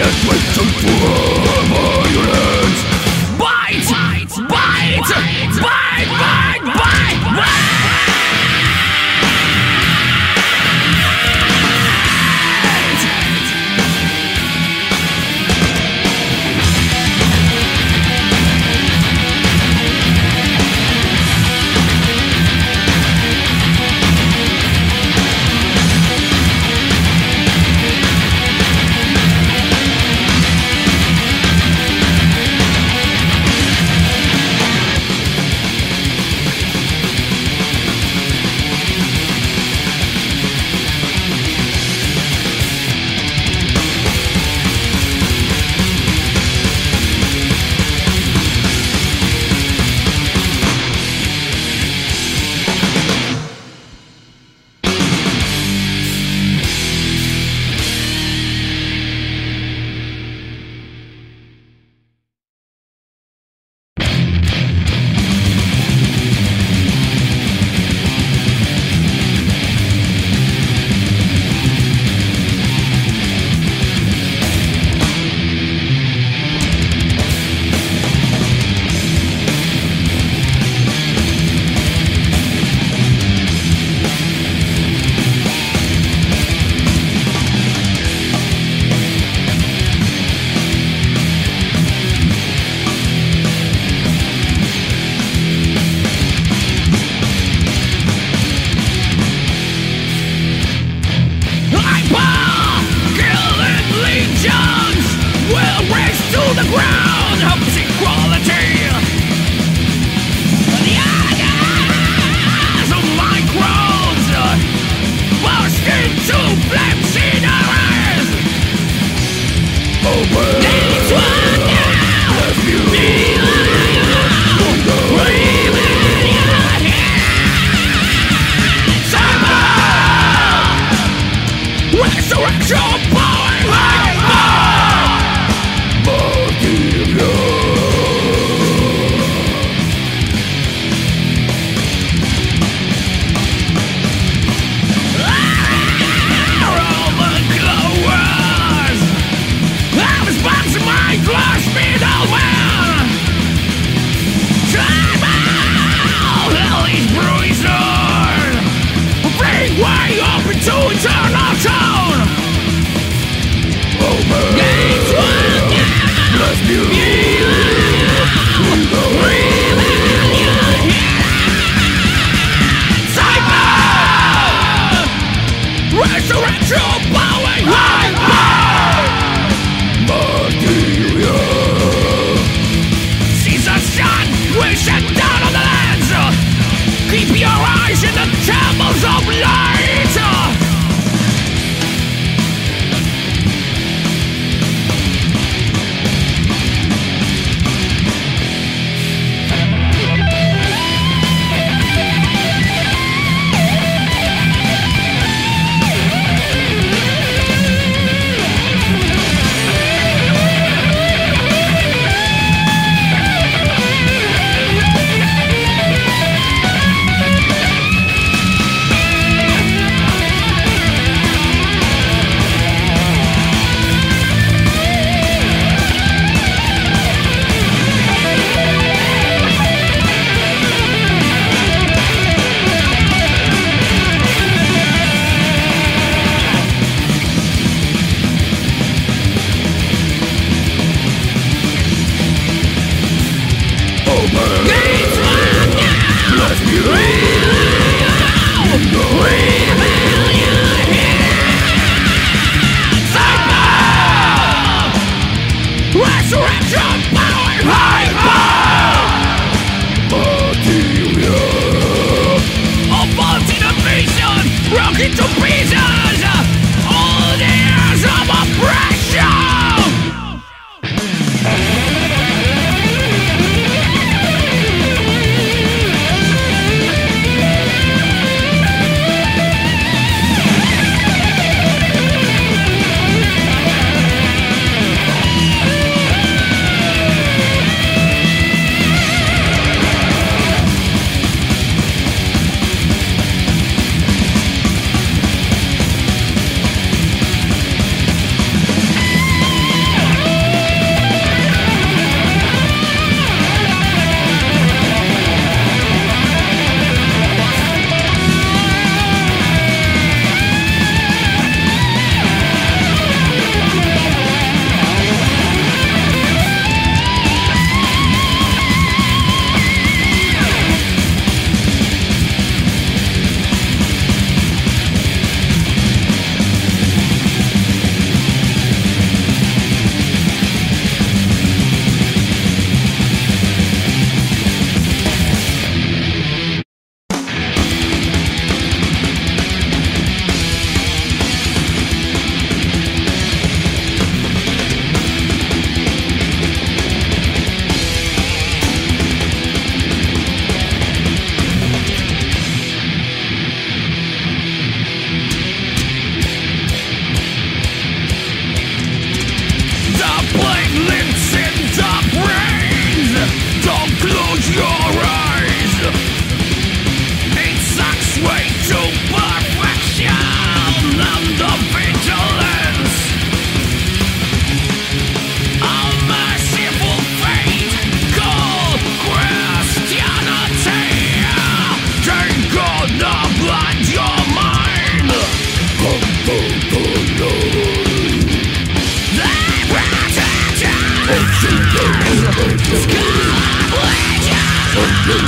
We.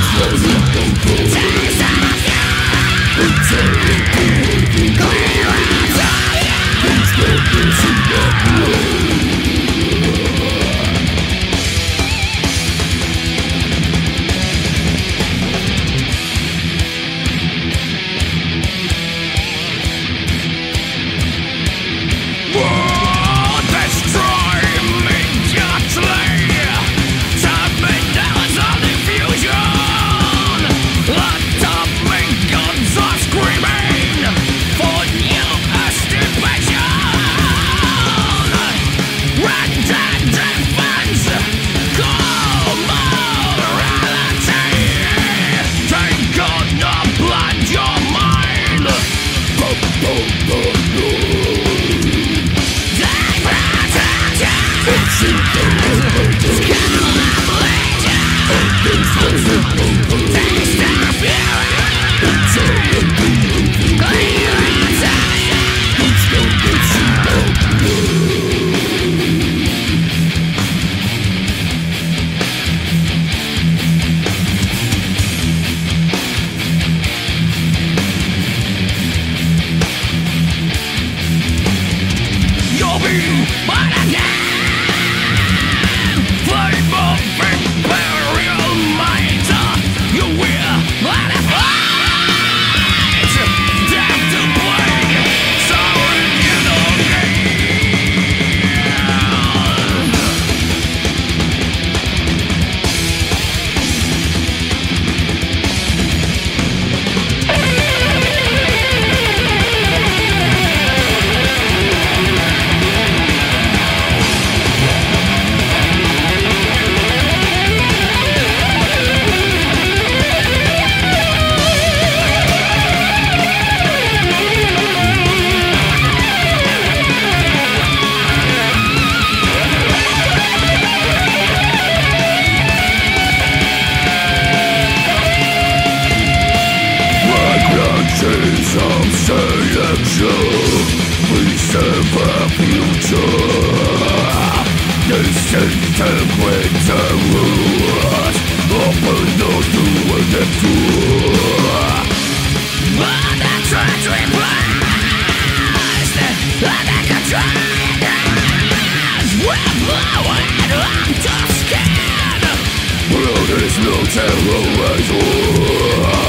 It's not the Blood is no terrorized war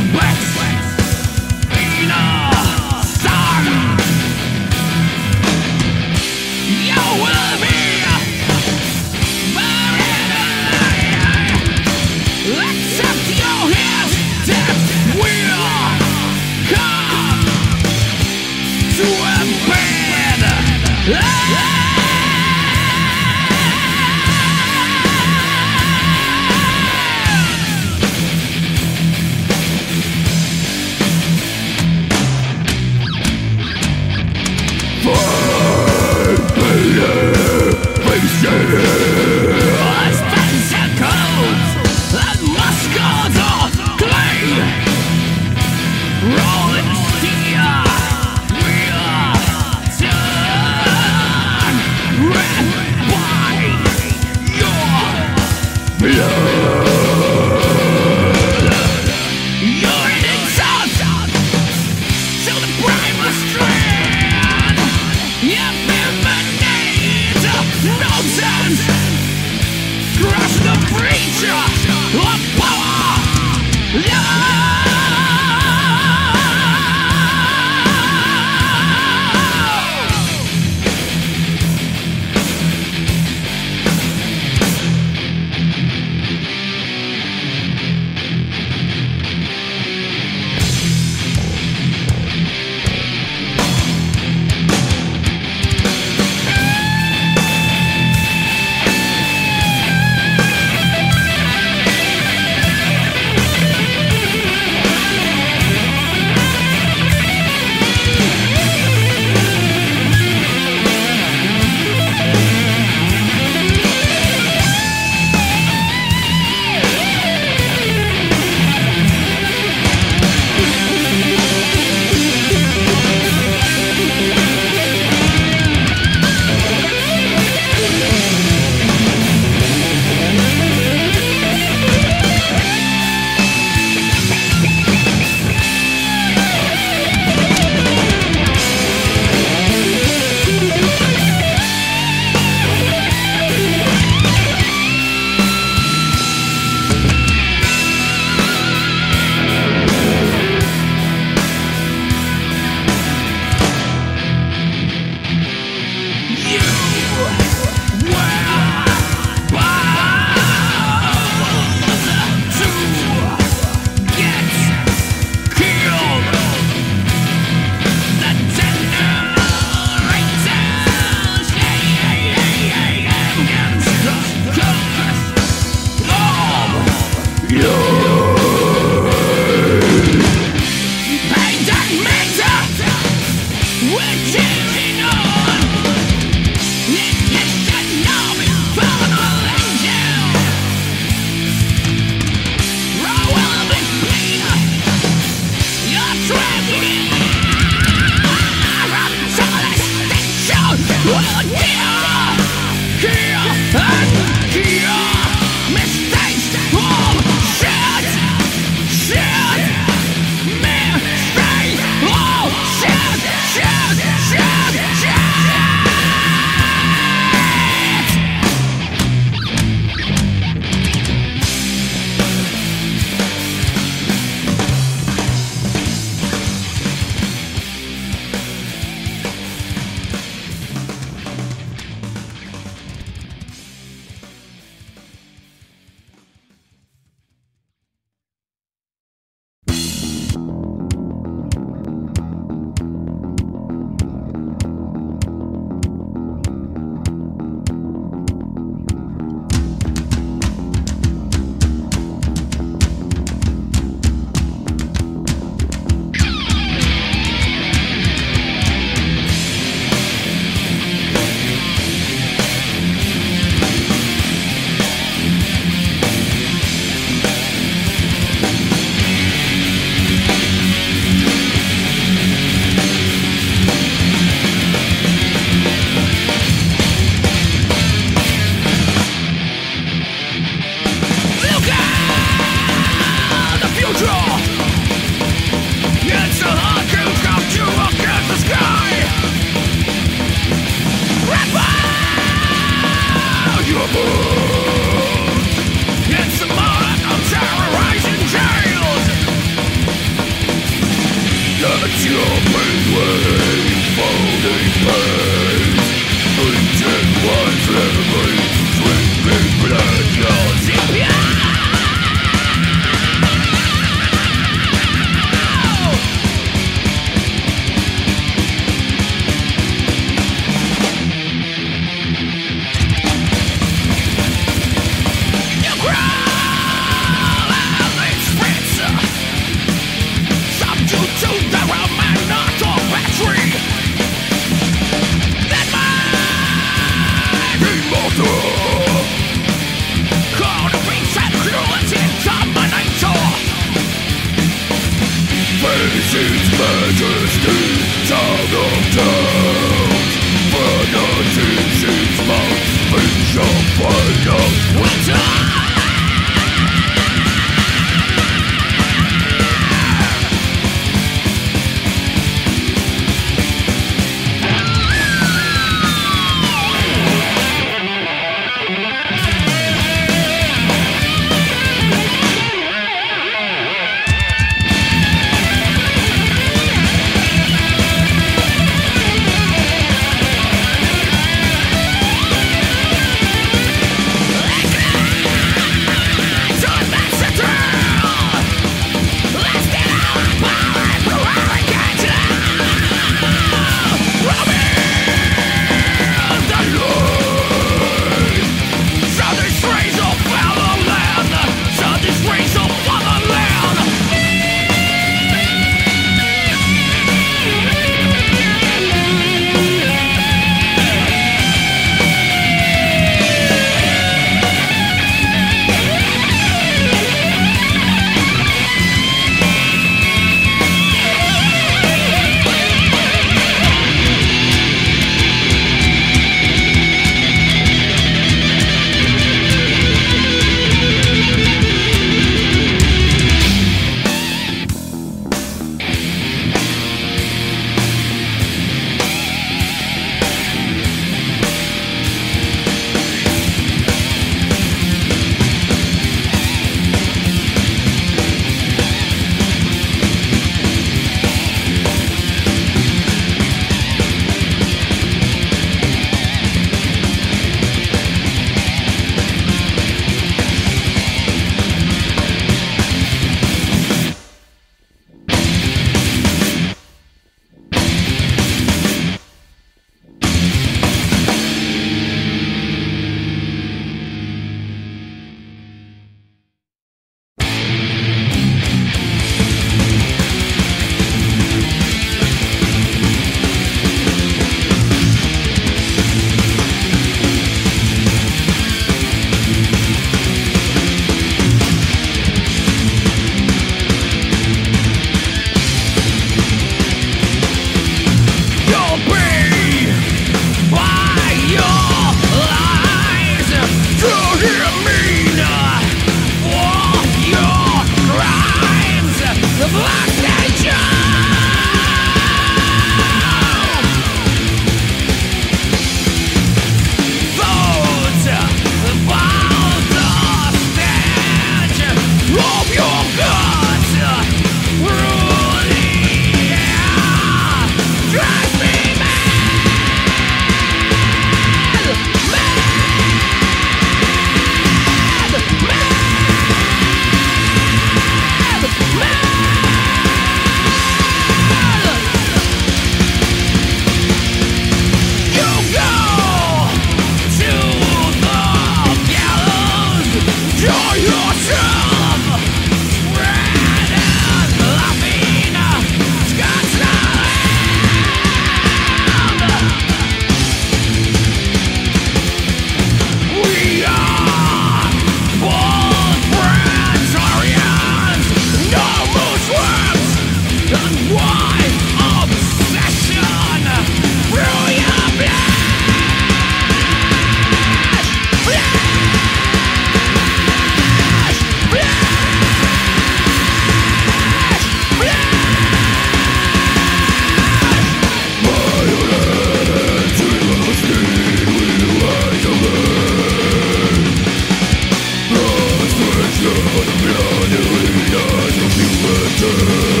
dead.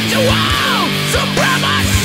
All supremacy.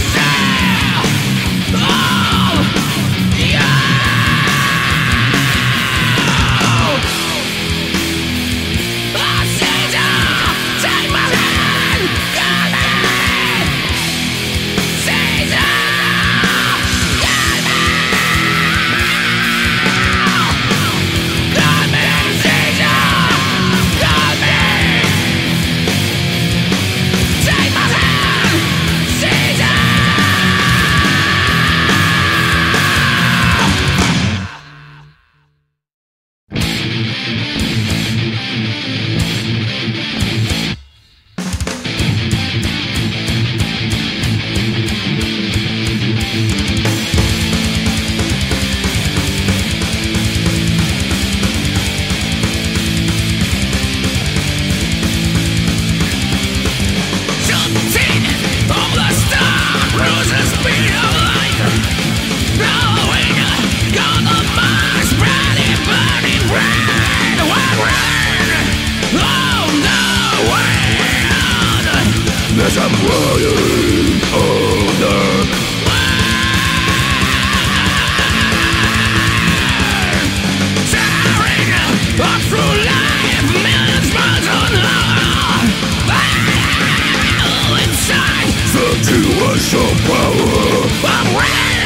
Special power. Of rain,